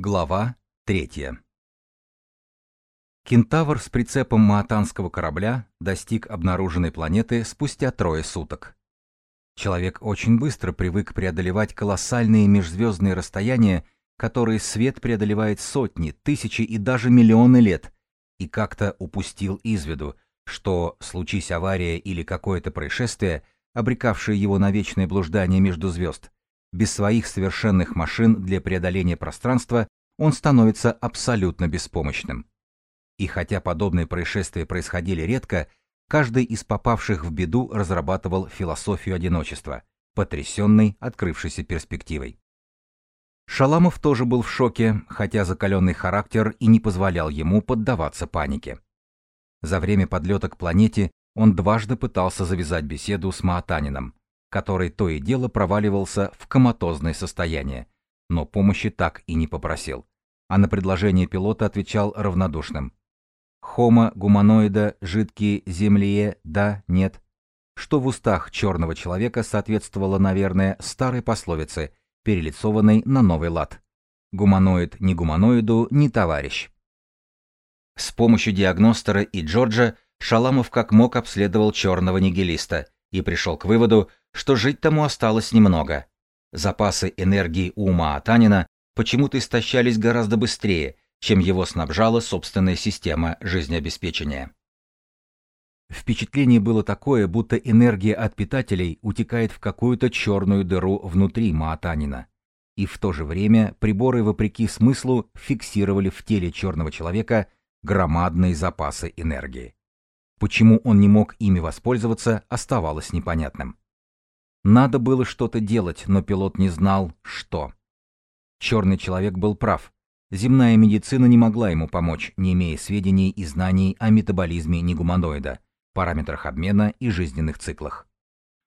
Глава 3. Кентавр с прицепом маатанского корабля достиг обнаруженной планеты спустя трое суток. Человек очень быстро привык преодолевать колоссальные межзвездные расстояния, которые свет преодолевает сотни, тысячи и даже миллионы лет, и как-то упустил из виду, что, случись авария или какое-то происшествие, обрекавшее его на вечное блуждание между звезд, без своих совершенных машин для преодоления пространства он становится абсолютно беспомощным. И хотя подобные происшествия происходили редко, каждый из попавших в беду разрабатывал философию одиночества, потрясенный открывшейся перспективой. Шаламов тоже был в шоке, хотя закаленный характер и не позволял ему поддаваться панике. За время подлета к планете он дважды пытался завязать беседу с Маатанином, который то и дело проваливался в коматозное состояние, но помощи так и не попросил, а на предложение пилота отвечал равнодушным. «Хома, гуманоида, жидкие, землие, да, нет», что в устах черного человека соответствовало, наверное, старой пословице, перелицованной на новый лад. Гуманоид ни гуманоиду, ни товарищ. С помощью диагностера и Джорджа Шаламов как мог обследовал черного нигилиста и пришел к выводу, что жить тому осталось немного. Запасы энергии у Маатанина почему-то истощались гораздо быстрее, чем его снабжала собственная система жизнеобеспечения. Впечатление было такое, будто энергия от питателей утекает в какую-то черную дыру внутри Маатанина. И в то же время приборы, вопреки смыслу, фиксировали в теле черного человека громадные запасы энергии. Почему он не мог ими воспользоваться, оставалось непонятным. Надо было что-то делать, но пилот не знал, что. Черный человек был прав. Земная медицина не могла ему помочь, не имея сведений и знаний о метаболизме негуманоида, параметрах обмена и жизненных циклах.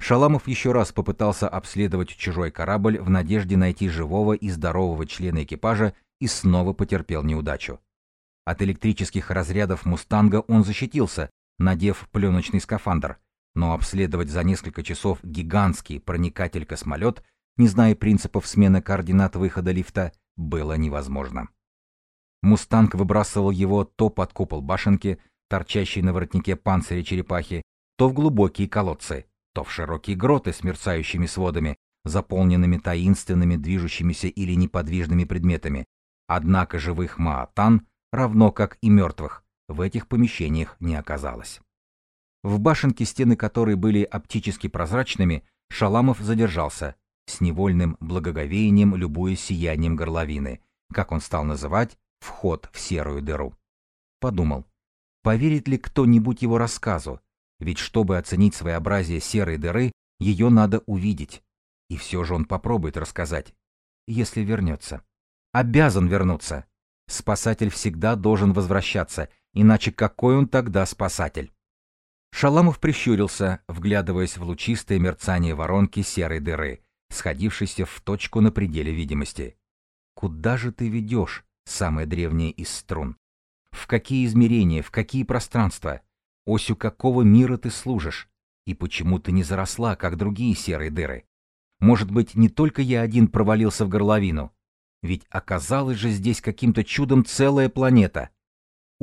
Шаламов еще раз попытался обследовать чужой корабль в надежде найти живого и здорового члена экипажа и снова потерпел неудачу. От электрических разрядов «Мустанга» он защитился, надев пленочный скафандр, но обследовать за несколько часов гигантский проникатель-космолет, не зная принципов смены координат выхода лифта, было невозможно. «Мустанг» выбрасывал его то под купол башенки, торчащий на воротнике панциря черепахи, то в глубокие колодцы, то в широкие гроты с мерцающими сводами, заполненными таинственными движущимися или неподвижными предметами. Однако живых маатан, равно как и мертвых, в этих помещениях не оказалось. В башенке, стены которой были оптически прозрачными, Шаламов задержался, с невольным благоговением любуясь сиянием горловины, как он стал называть вход в серую дыру. Подумал, поверит ли кто-нибудь его рассказу, ведь чтобы оценить своеобразие серой дыры, ее надо увидеть. И все же он попробует рассказать, если вернется. Обязан вернуться. Спасатель всегда должен возвращаться, иначе какой он тогда спасатель? Шаламов прищурился, вглядываясь в лучистое мерцание воронки серой дыры, сходившейся в точку на пределе видимости. «Куда же ты ведешь, самое древнее из струн? В какие измерения, в какие пространства? Осью какого мира ты служишь? И почему ты не заросла, как другие серые дыры? Может быть, не только я один провалился в горловину? Ведь оказалась же здесь каким-то чудом целая планета.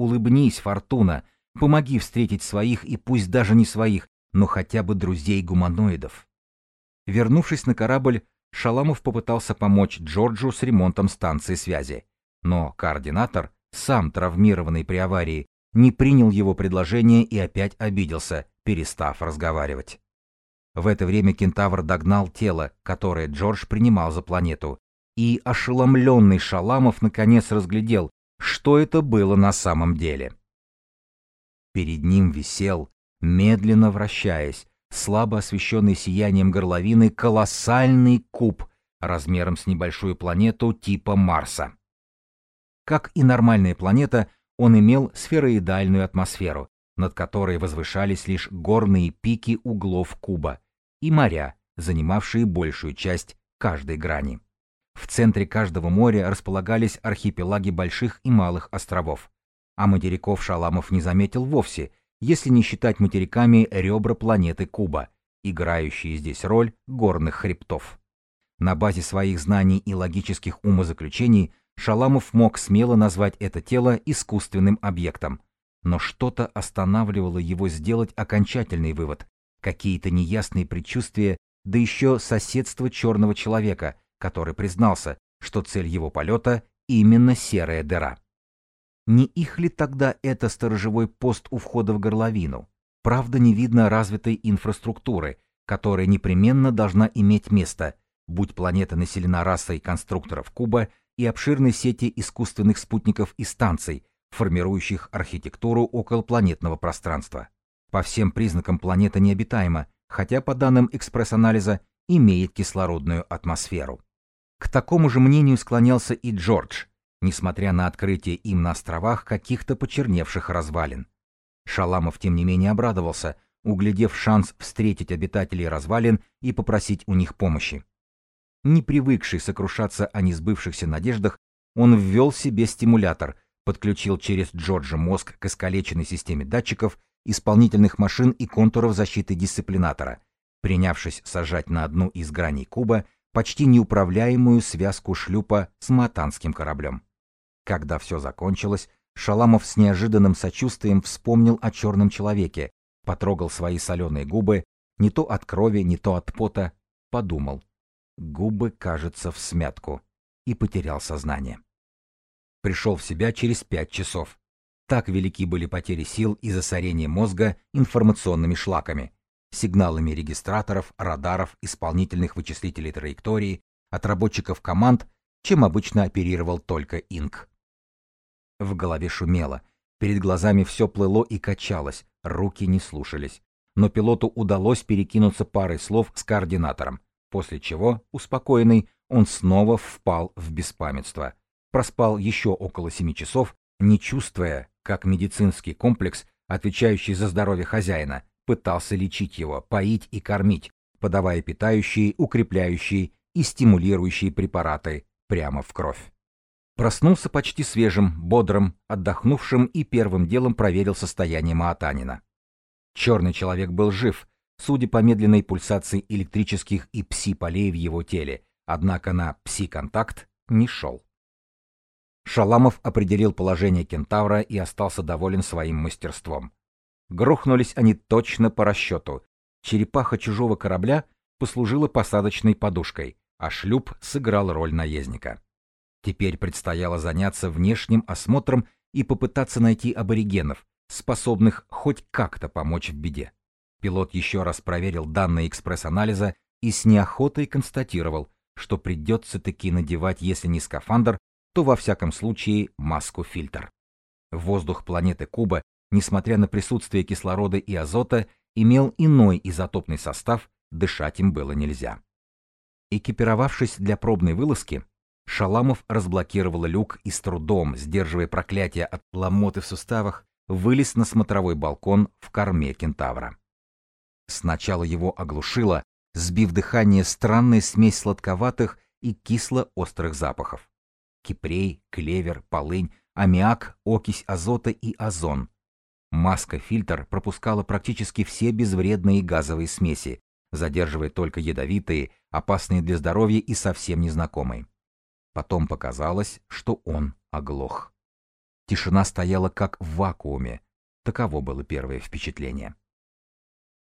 Улыбнись, Фортуна, Помоги встретить своих и пусть даже не своих, но хотя бы друзей-гуманоидов. Вернувшись на корабль, Шаламов попытался помочь Джорджу с ремонтом станции связи. Но координатор, сам травмированный при аварии, не принял его предложение и опять обиделся, перестав разговаривать. В это время кентавр догнал тело, которое Джордж принимал за планету, и ошеломленный Шаламов наконец разглядел, что это было на самом деле. Перед ним висел, медленно вращаясь, слабо освещенный сиянием горловины, колоссальный куб размером с небольшую планету типа Марса. Как и нормальная планета, он имел сфероидальную атмосферу, над которой возвышались лишь горные пики углов куба и моря, занимавшие большую часть каждой грани. В центре каждого моря располагались архипелаги больших и малых островов а материков Шаламов не заметил вовсе, если не считать материками ребра планеты Куба, играющие здесь роль горных хребтов. На базе своих знаний и логических умозаключений Шаламов мог смело назвать это тело искусственным объектом. Но что-то останавливало его сделать окончательный вывод. Какие-то неясные предчувствия, да еще соседство черного человека, который признался, что цель его полета — именно серая дыра. Не их ли тогда это сторожевой пост у входа в горловину? Правда, не видно развитой инфраструктуры, которая непременно должна иметь место, будь планета населена расой конструкторов Куба и обширной сети искусственных спутников и станций, формирующих архитектуру околопланетного пространства. По всем признакам планета необитаема, хотя по данным экспресс-анализа имеет кислородную атмосферу. К такому же мнению склонялся и Джордж, несмотря на открытие им на островах каких-то почерневших развалин. Шаламов, тем не менее, обрадовался, углядев шанс встретить обитателей развалин и попросить у них помощи. Не привыкший сокрушаться о несбывшихся надеждах, он ввел себе стимулятор, подключил через Джорджа мозг к искалеченной системе датчиков, исполнительных машин и контуров защиты дисциплинатора, принявшись сажать на одну из граней куба почти неуправляемую связку шлюпа с матанским кораблем. Когда все закончилось, Шаламов с неожиданным сочувствием вспомнил о черном человеке, потрогал свои соленые губы, не то от крови, не то от пота, подумал. Губы, кажется, в смятку, и потерял сознание. Пришел в себя через пять часов. Так велики были потери сил и засорение мозга информационными шлаками, сигналами регистраторов, радаров, исполнительных вычислителей траектории, отработчиков команд, чем обычно оперировал только Инк. В голове шумело, перед глазами все плыло и качалось, руки не слушались. Но пилоту удалось перекинуться парой слов с координатором, после чего, успокоенный, он снова впал в беспамятство. Проспал еще около семи часов, не чувствуя, как медицинский комплекс, отвечающий за здоровье хозяина, пытался лечить его, поить и кормить, подавая питающие, укрепляющие и стимулирующие препараты прямо в кровь. Проснулся почти свежим, бодрым, отдохнувшим и первым делом проверил состояние Маатанина. Черный человек был жив, судя по медленной пульсации электрических и пси-полей в его теле, однако на пси-контакт не шел. Шаламов определил положение кентавра и остался доволен своим мастерством. Грохнулись они точно по расчету. Черепаха чужого корабля послужила посадочной подушкой, а шлюп сыграл роль наездника. Теперь предстояло заняться внешним осмотром и попытаться найти аборигенов, способных хоть как-то помочь в беде. Пилот еще раз проверил данные экспресс-анализа и с неохотой констатировал, что придется таки надевать, если не скафандр, то во всяком случае маску-фильтр. Воздух планеты Куба, несмотря на присутствие кислорода и азота, имел иной изотопный состав, дышать им было нельзя. Экипировавшись для пробной вылазки, Шаламов разблокировал люк и с трудом, сдерживая проклятие от ломоты в суставах, вылез на смотровой балкон в корме кентавра. Сначала его оглушило, сбив дыхание странная смесь сладковатых и кисло-острых запахов. Кипрей, клевер, полынь, аммиак, окись азота и озон. Маска-фильтр пропускала практически все безвредные газовые смеси, задерживая только ядовитые, опасные для здоровья и совсем незнакомые. Потом показалось, что он оглох. Тишина стояла как в вакууме. Таково было первое впечатление.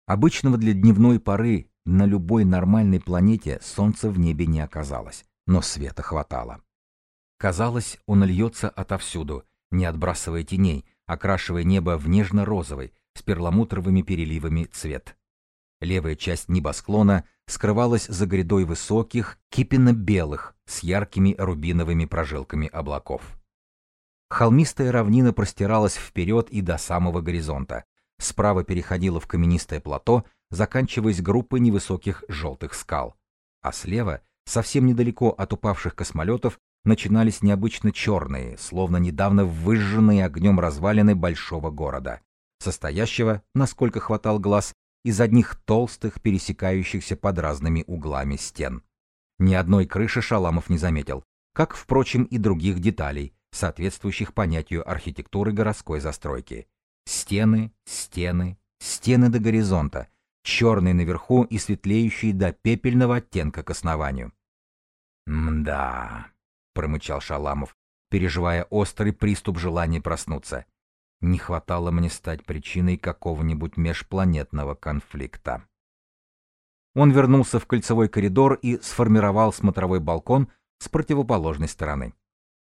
Обычного для дневной поры на любой нормальной планете солнца в небе не оказалось, но света хватало. Казалось, он льется отовсюду, не отбрасывая теней, окрашивая небо в нежно-розовый, с перламутровыми переливами цвет. Левая часть небосклона скрывалась за грядой высоких, кипенно-белых, с яркими рубиновыми прожилками облаков. Холмистая равнина простиралась вперед и до самого горизонта. Справа переходила в каменистое плато, заканчиваясь группой невысоких желтых скал. А слева, совсем недалеко от упавших космолетов, начинались необычно черные, словно недавно выжженные огнем развалины большого города, состоящего, насколько хватал глаз, из одних толстых, пересекающихся под разными углами стен. Ни одной крыши Шаламов не заметил, как, впрочем, и других деталей, соответствующих понятию архитектуры городской застройки. Стены, стены, стены до горизонта, черные наверху и светлеющие до пепельного оттенка к основанию. «Мда», — промычал Шаламов, переживая острый приступ желания проснуться. Не хватало мне стать причиной какого-нибудь межпланетного конфликта. Он вернулся в кольцевой коридор и сформировал смотровой балкон с противоположной стороны.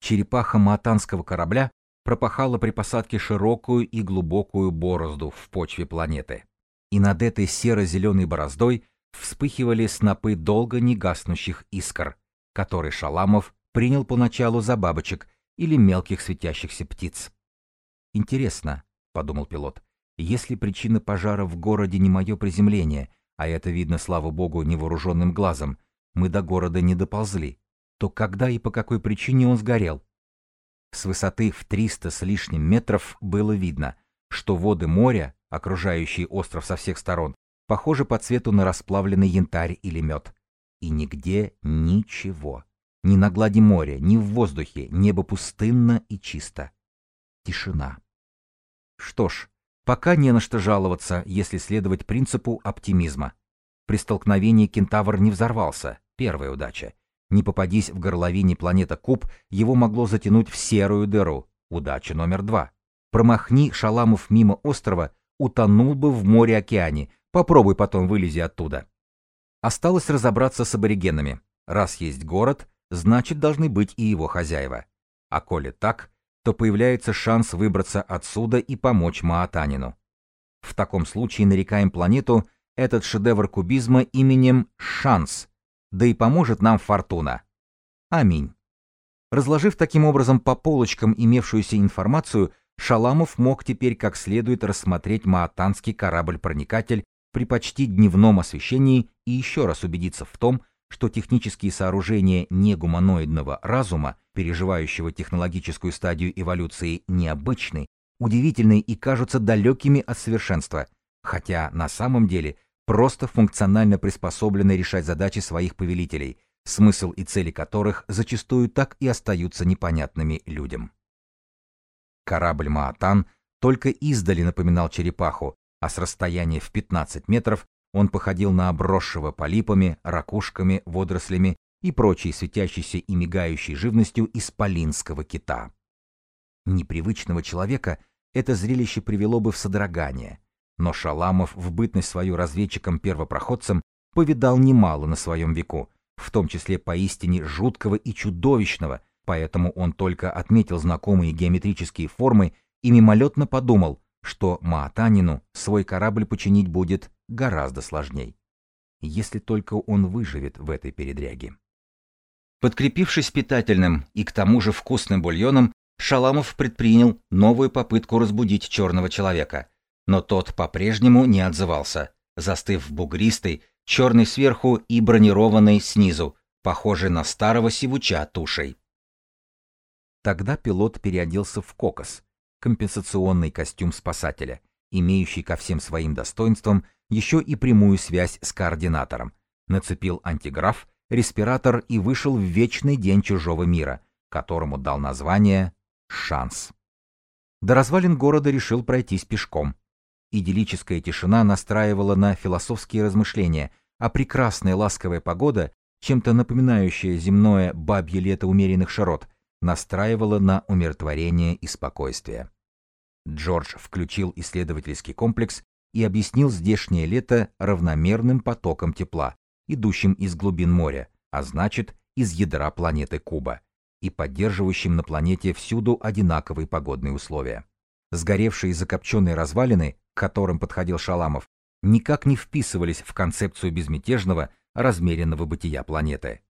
Черепаха маатанского корабля пропахала при посадке широкую и глубокую борозду в почве планеты. И над этой серо-зеленой бороздой вспыхивали снопы долго не гаснущих искр, которые Шаламов принял поначалу за бабочек или мелких светящихся птиц. «Интересно», — подумал пилот, — «если причина пожара в городе не мое приземление, а это видно, слава богу, невооруженным глазом, мы до города не доползли, то когда и по какой причине он сгорел?» С высоты в 300 с лишним метров было видно, что воды моря, окружающие остров со всех сторон, похожи по цвету на расплавленный янтарь или мед. И нигде ничего. Ни на глади моря, ни в воздухе, небо пустынно и чисто. Тишина. Что ж, пока не на что жаловаться, если следовать принципу оптимизма. При столкновении кентавр не взорвался, первая удача. Не попадись в горловине планета Куб, его могло затянуть в серую дыру. Удача номер два. Промахни Шаламов мимо острова, утонул бы в море-океане. Попробуй потом вылези оттуда. Осталось разобраться с аборигенами. Раз есть город, значит должны быть и его хозяева. А коли так, то появляется шанс выбраться отсюда и помочь Маатанину. В таком случае нарекаем планету этот шедевр кубизма именем «Шанс», да и поможет нам фортуна. Аминь. Разложив таким образом по полочкам имевшуюся информацию, Шаламов мог теперь как следует рассмотреть маатанский корабль-проникатель при почти дневном освещении и еще раз убедиться в том, что технические сооружения негуманоидного разума, переживающего технологическую стадию эволюции, необычны, удивительны и кажутся далекими от совершенства, хотя на самом деле просто функционально приспособлены решать задачи своих повелителей, смысл и цели которых зачастую так и остаются непонятными людям. Корабль «Маатан» только издали напоминал черепаху, а с расстояния в 15 метров он походил на обросшего полипами, ракушками, водорослями и прочей светящейся и мигающей живностью исполинского кита. Непривычного человека это зрелище привело бы в содрогание, но Шаламов в бытность свою разведчиком-первопроходцем повидал немало на своем веку, в том числе поистине жуткого и чудовищного, поэтому он только отметил знакомые геометрические формы и мимолетно подумал, что Маатанину свой корабль починить будет гораздо сложней. Если только он выживет в этой передряге. Подкрепившись питательным и к тому же вкусным бульоном, Шаламов предпринял новую попытку разбудить черного человека, но тот по-прежнему не отзывался, застыв бугристый, черный сверху и бронированный снизу, похожий на старого сивуча тушей. Тогда пилот переоделся в кокос, компенсационный костюм спасателя, имеющий ко всем своим достоинствам еще и прямую связь с координатором, нацепил антиграф, респиратор и вышел в вечный день чужого мира, которому дал название «Шанс». До развалин города решил пройтись пешком. Идиллическая тишина настраивала на философские размышления, а прекрасная ласковая погода, чем-то напоминающая земное бабье лето умеренных широт, настраивала на умиротворение и спокойствие. Джордж включил исследовательский комплекс и объяснил здешнее лето равномерным потоком тепла, идущим из глубин моря, а значит, из ядра планеты Куба, и поддерживающим на планете всюду одинаковые погодные условия. Сгоревшие закопченные развалины, к которым подходил Шаламов, никак не вписывались в концепцию безмятежного, размеренного бытия планеты.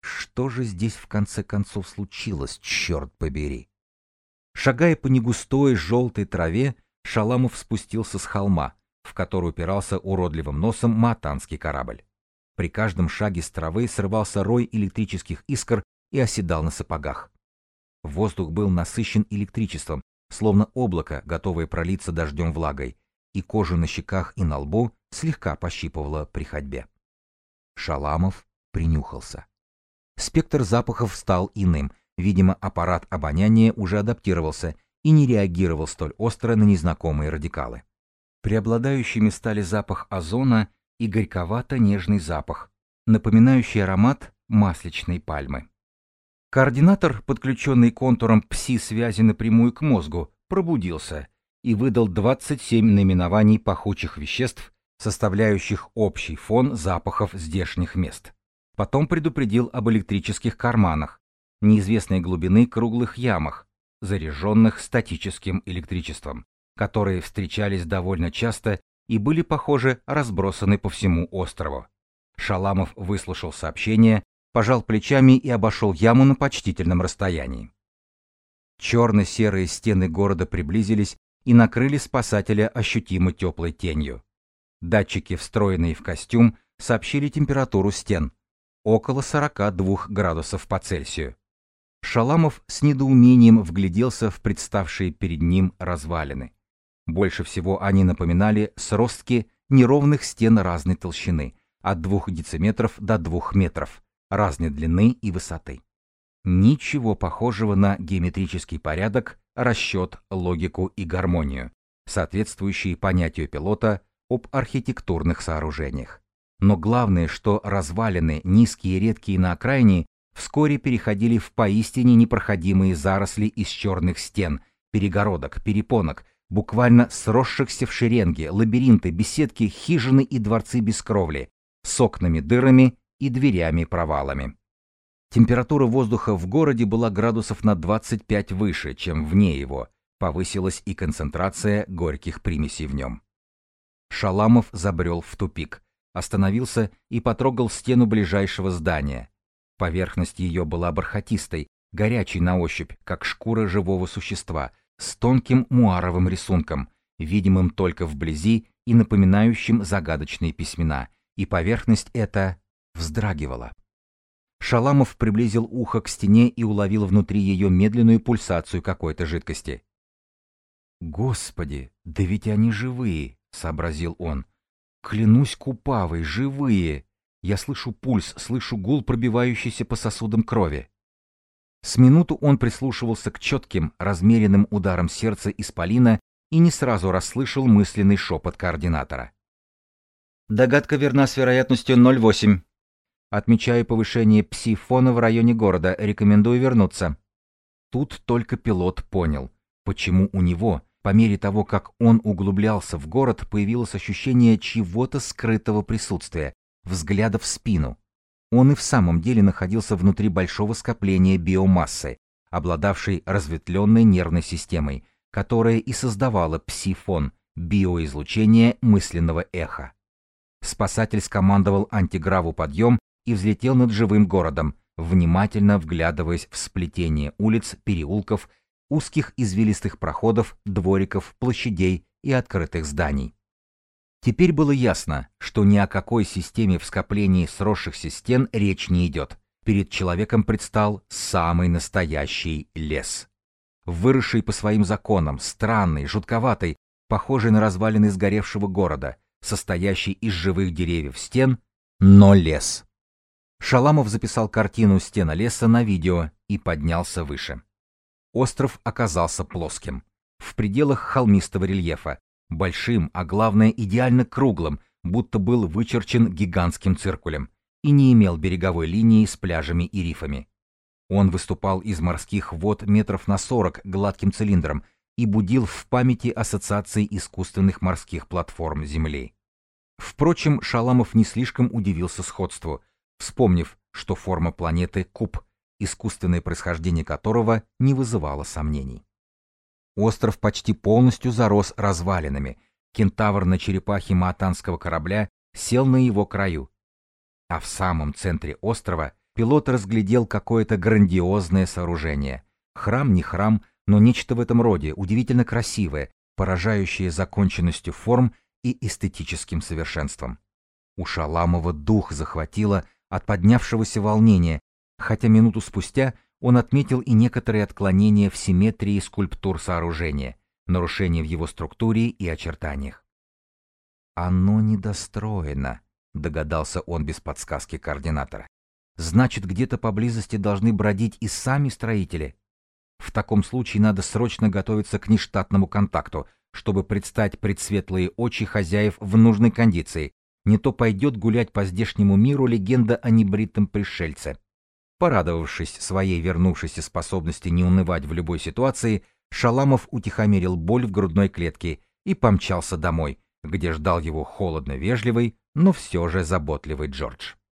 Что же здесь в конце концов случилось, черт побери? Шагая по негустой желтой траве, Шаламов спустился с холма, в который упирался уродливым носом матанский корабль. При каждом шаге с травы срывался рой электрических искр и оседал на сапогах. Воздух был насыщен электричеством, словно облако, готовое пролиться дождем влагой, и кожу на щеках и на лбу слегка пощипывало при ходьбе. Шаламов принюхался. Спектр запахов стал иным, видимо, аппарат обоняния уже адаптировался и не реагировал столь остро на незнакомые радикалы. Преобладающими стали запах озона и горьковато-нежный запах, напоминающий аромат масличной пальмы. Координатор, подключенный контуром ПСИ-связи напрямую к мозгу, пробудился и выдал 27 наименований пахучих веществ, составляющих общий фон запахов здешних мест. Потом предупредил об электрических карманах, неизвестной глубины круглых ямах, заряженных статическим электричеством, которые встречались довольно часто и были, похоже, разбросаны по всему острову. Шаламов выслушал сообщение, пожал плечами и обошел яму на почтительном расстоянии. Черно-серые стены города приблизились и накрыли спасателя ощутимо теплой тенью. Датчики, встроенные в костюм, сообщили температуру стен – около 42 градусов по Цельсию. Шаламов с недоумением вгляделся в представшие перед ним развалины. Больше всего они напоминали сростки неровных стен разной толщины, от 2 дециметров до 2 метров, разной длины и высоты. Ничего похожего на геометрический порядок, расчет, логику и гармонию, соответствующие понятию пилота об архитектурных сооружениях. Но главное, что развалины, низкие и редкие на окраине, вскоре переходили в поистине непроходимые заросли из черных стен, перегородок, перепонок, буквально сросшихся в шеренги, лабиринты, беседки, хижины и дворцы без кровли, с окнами-дырами и дверями-провалами. Температура воздуха в городе была градусов на 25 выше, чем вне его, повысилась и концентрация горьких примесей в нем. Шаламов забрел в тупик, остановился и потрогал стену ближайшего здания. Поверхность ее была бархатистой, горячей на ощупь, как шкура живого существа, с тонким муаровым рисунком, видимым только вблизи и напоминающим загадочные письмена, и поверхность эта вздрагивала. Шаламов приблизил ухо к стене и уловил внутри ее медленную пульсацию какой-то жидкости. «Господи, да ведь они живые!» — сообразил он. «Клянусь купавой, живые! Я слышу пульс, слышу гул, пробивающийся по сосудам крови». С минуту он прислушивался к четким, размеренным ударам сердца исполина и не сразу расслышал мысленный шепот координатора. «Догадка верна с вероятностью 0,8. Отмечаю повышение пси-фона в районе города, рекомендую вернуться». Тут только пилот понял, почему у него, по мере того, как он углублялся в город, появилось ощущение чего-то скрытого присутствия, взгляда в спину. Он и в самом деле находился внутри большого скопления биомассы, обладавшей разветвленной нервной системой, которая и создавала псифон, биоизлучение мысленного эха. Спасатель скомандовал антиграву подъем и взлетел над живым городом, внимательно вглядываясь в сплетение улиц, переулков узких извилистых проходов, двориков, площадей и открытых зданий. Теперь было ясно, что ни о какой системе в скоплении сросшихся стен речь не идет. Перед человеком предстал самый настоящий лес. Выросший по своим законам, странный, жутковатый, похожий на развалины сгоревшего города, состоящий из живых деревьев стен, но лес. Шаламов записал картину стена леса на видео и поднялся выше. Остров оказался плоским, в пределах холмистого рельефа, большим, а главное идеально круглым, будто был вычерчен гигантским циркулем, и не имел береговой линии с пляжами и рифами. Он выступал из морских вод метров на 40 гладким цилиндром и будил в памяти ассоциации искусственных морских платформ Земли. Впрочем, Шаламов не слишком удивился сходству, вспомнив, что форма планеты — куб, искусственное происхождение которого не вызывало сомнений. Остров почти полностью зарос развалинами. Кентавр на черепахе маатанского корабля сел на его краю. А в самом центре острова пилот разглядел какое-то грандиозное сооружение. Храм не храм, но нечто в этом роде, удивительно красивое, поражающее законченностью форм и эстетическим совершенством. У Шаламова дух захватило от поднявшегося волнения, хотя минуту спустя он отметил и некоторые отклонения в симметрии скульптур сооружения, нарушения в его структуре и очертаниях. «Оно недостроено», — догадался он без подсказки координатора. «Значит, где-то поблизости должны бродить и сами строители. В таком случае надо срочно готовиться к нештатному контакту, чтобы предстать пред светлые очи хозяев в нужной кондиции. Не то пойдет гулять по здешнему миру легенда о небритом пришельце. Порадовавшись своей вернувшейся способности не унывать в любой ситуации, Шаламов утихомирил боль в грудной клетке и помчался домой, где ждал его холодно-вежливый, но все же заботливый Джордж.